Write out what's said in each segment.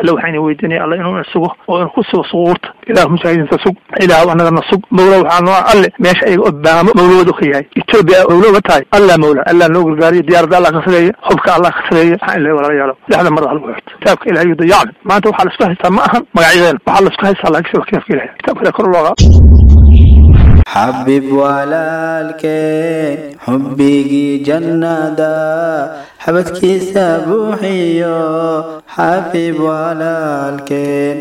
alle waxayna weydiinaya alle inuu sugo oo inuu ku sugo suquurta ilaah mujaahidiinta sug ilaah anagana sug. Mawla waxaa noo alle meesha ayaga obaamo mawlawada ka yahay. Etoobiya mawlaba tahay. Allah mawla allah noo gargaariyo diyaaradda allah ka sareeya hubka allah ka sareeya waxaa in laga walaalayaalo lixda mar lagu xigto kitaabka ilahay yu dayacna maanta waxaa la isku haystaa ma ahan magacyadeena waxaa la isku haystaa laakiin waa kitaabka ilahay kitaabka ilahay kor looga. Xabib walaalkeen xubbigii jannada xabadkiisa buuxiyo xabib walaalkeen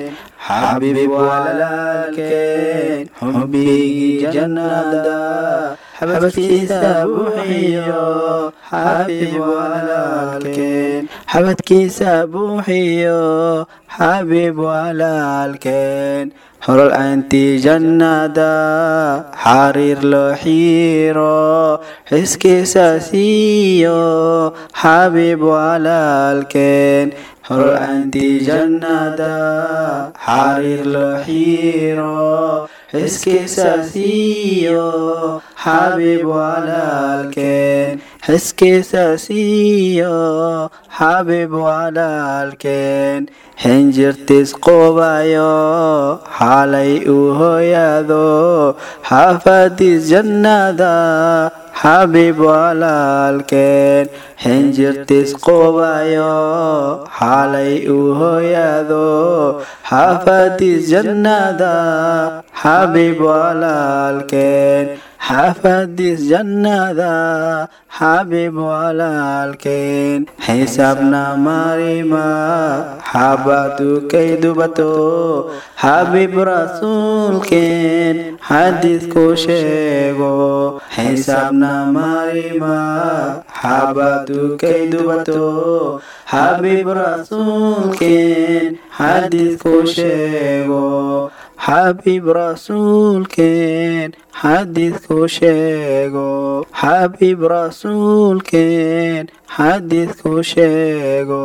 xabib walaalkeen xubbigii xabadkiisa buuxiyo xabib walaalkeen xolol aantii jannada xariir loo xiiro xiskiisa siiyo xabib walaalkeen xolol aantii jannada xariir loo xiiro xiskiisa siiyo xabib walaalkeen xiskiisa siiyo xabib walaalkeen xinjirtiis qubayo xalay uu hooyaado xaafadiis jannada xabib walaalkeen xinjirtiis qubayo xalay uu hooyaado xaafadiis jannada xabib walaalkeen xaafadiis jannada xabib walaalkeen xisaabna marima xabadu kay dubato xabib rasuulkeen xadiidku sheego xisaabna marima xabadu kay dubato xabib rasuulkeen xadiidku sheego xabib rasuulkeen xadiidku sheego xabib rasuulkeen xadiidku sheego